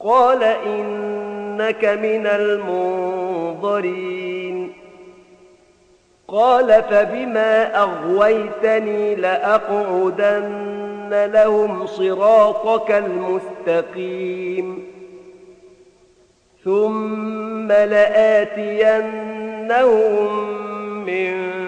قال إنك من المنظرين. قال فبما أغويتني لأقعدن لهم صراطك المستقيم. ثم لآتينهم من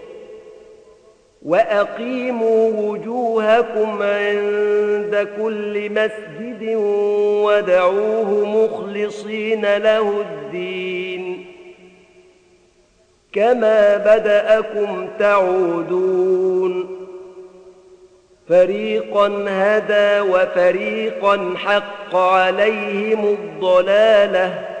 وأقيموا وجوهكم عند كل مسجد ودعوه مخلصين له الدين كما بدأكم تعودون فريقا هدى وفريقا حق عليهم الضلاله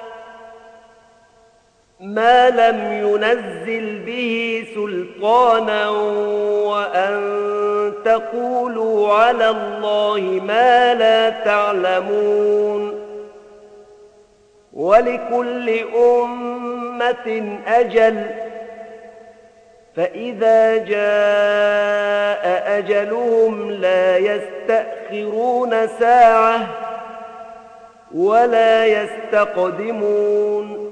ما لم ينزل به سلطانا وأن تقولوا على الله ما لا تعلمون. ولكل أمة أجل فإذا جاء أجلهم لا يستأخرون ساعة ولا يستقدمون.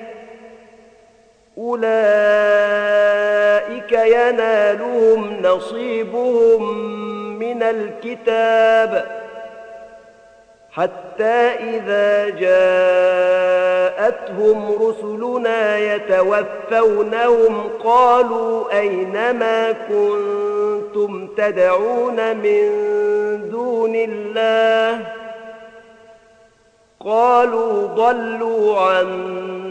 أولئك ينالهم نصيبهم من الكتاب حتى إذا جاءتهم رسلنا يتوفونهم قالوا أينما كنتم تدعون من دون الله؟ قالوا ضلوا عنا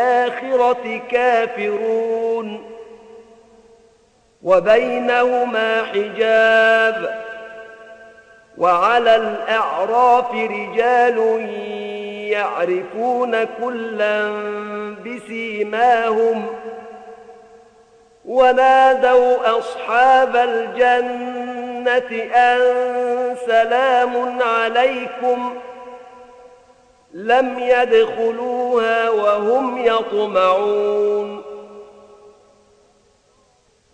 بالآخرة كافرون وبينهما حجاب وعلى الأعراف رجال يعرفون كلا بسيماهم ونادوا أصحاب الجنة أن سلام عليكم لم يدخلوها وهم يطمعون.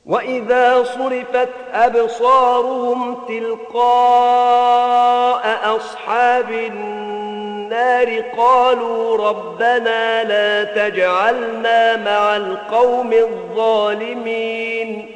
وإذا صرفت أبصارهم تلقاء أصحاب النار قالوا ربنا لا تجعلنا مع القوم الظالمين.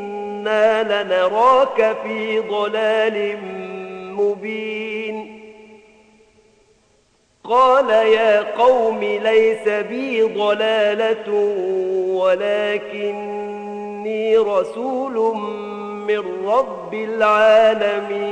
إنا لنراك في ضلال مبين قال يا قوم ليس بي ضلالة ولكني رسول من رب العالمين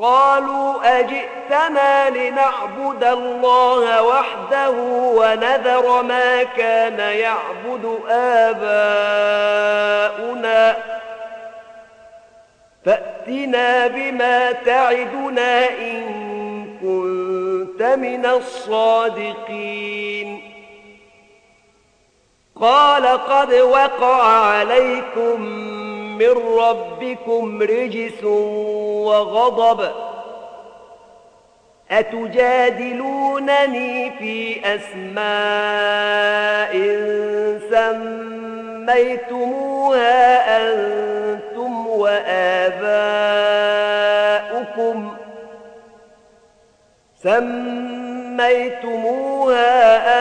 قالوا أجئتنا لنعبد الله وحده ونذر ما كان يعبد آباؤنا. فأتنا بما تعدنا إن كنت من الصادقين. قال قد وقع عليكم من ربكم رجس وغضب أتجادلونني في أسماء سميتموها أنتم وآباؤكم سميتموها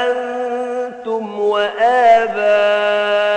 أنتم وآباؤكم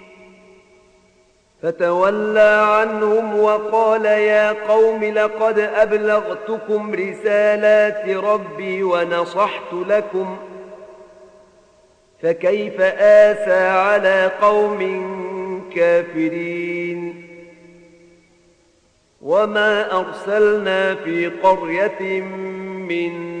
فتولى عنهم وقال يا قوم لقد أبلغتكم رسالات ربي ونصحت لكم فكيف آسى على قوم كافرين وما أرسلنا في قرية من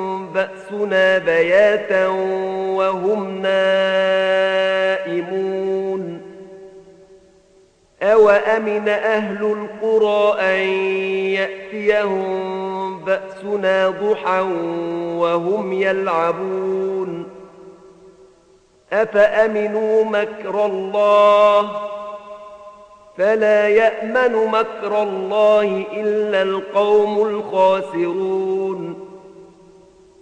بأسنا بياتا وهم نائمون. أوأمن أهل القرى أن يأتيهم بأسنا ضحى وهم يلعبون؟ أفأمنوا مكر الله؟ فلا يأمن مكر الله إلا القوم الخاسرون.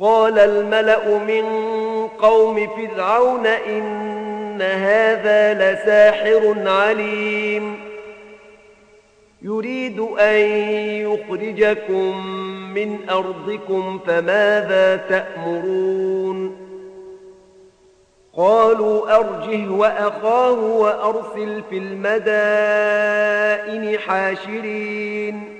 قال الملأ من قوم فرعون إن هذا لساحر عليم. يريد أن يخرجكم من أرضكم فماذا تأمرون؟ قالوا أرجه وأخاه وأرسل في المدائن حاشرين.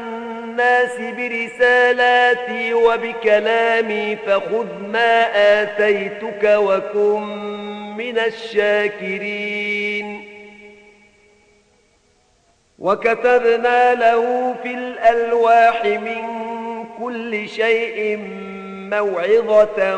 الناس برسالاتي وبكلامي فخذ ما آتيتك وكن من الشاكرين. وكتبنا له في الألواح من كل شيء موعظة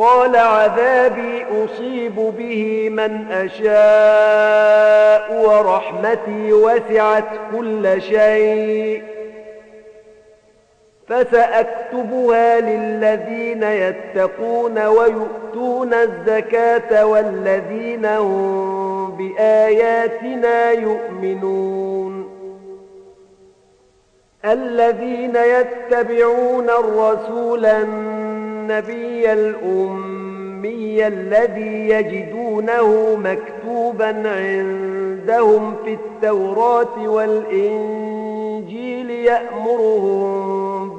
قال عذابي أصيب به من أشاء ورحمتي وسعت كل شيء فسأكتبها للذين يتقون ويؤتون الزكاة والذين هم بآياتنا يؤمنون الذين يتبعون الرسول النبي الأمي الذي يجدونه مكتوبا عندهم في التوراة والإنجيل يأمرهم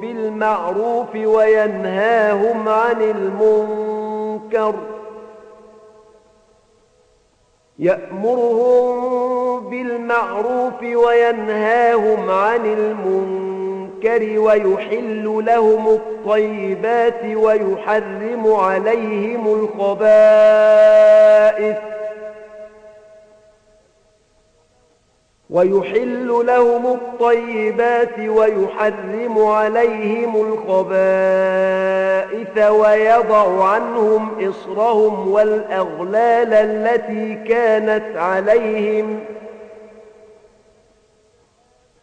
بالمعروف وينهاهم عن المنكر. يأمرهم بالمعروف وينهاهم عن المنكر. ويحل لهم الطيبات ويحرم عليهم الخبائث. ويحل لهم الطيبات ويحرم عليهم الخبائث ويضع عنهم إصرهم والأغلال التي كانت عليهم.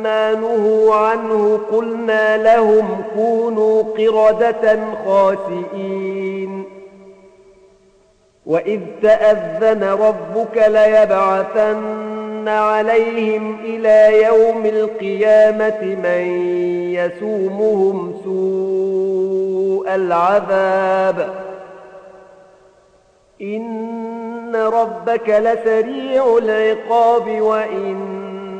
عما نهوا عنه قلنا لهم كونوا قردة خاسئين. وإذ تأذن ربك ليبعثن عليهم إلى يوم القيامة من يسومهم سوء العذاب. إن ربك لسريع العقاب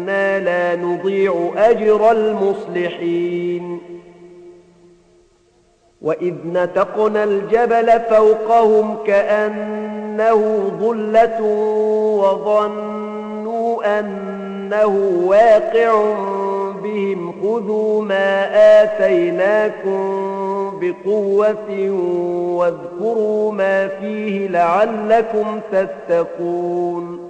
إنا لا نضيع أجر المصلحين. وإذ نتقنا الجبل فوقهم كأنه ظلة وظنوا أنه واقع بهم خذوا ما آتيناكم بقوة واذكروا ما فيه لعلكم تتقون.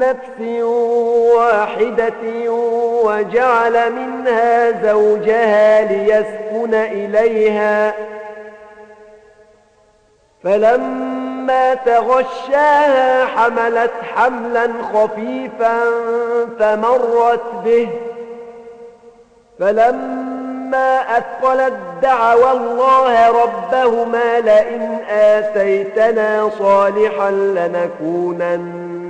نفس واحدة وجعل منها زوجها ليسكن إليها. فلما تغشاها حملت حملا خفيفا فمرت به. فلما أثقلت دعوى الله ربهما لئن آتيتنا صالحا لنكونن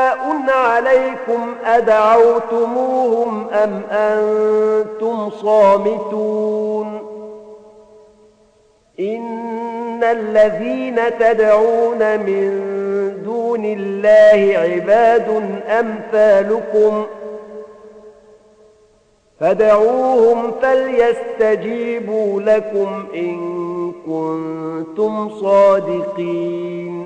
عليكم أدعوتموهم أم أنتم صامتون إن الذين تدعون من دون الله عباد أمثالكم فدعوهم فليستجيبوا لكم إن كنتم صادقين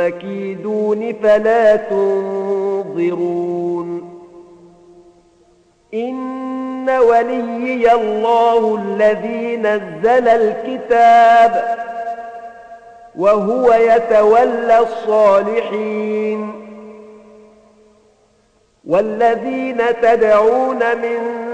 كيدون فلا تنظرون. إن وليي الله الذي نزل الكتاب وهو يتولى الصالحين. والذين تدعون من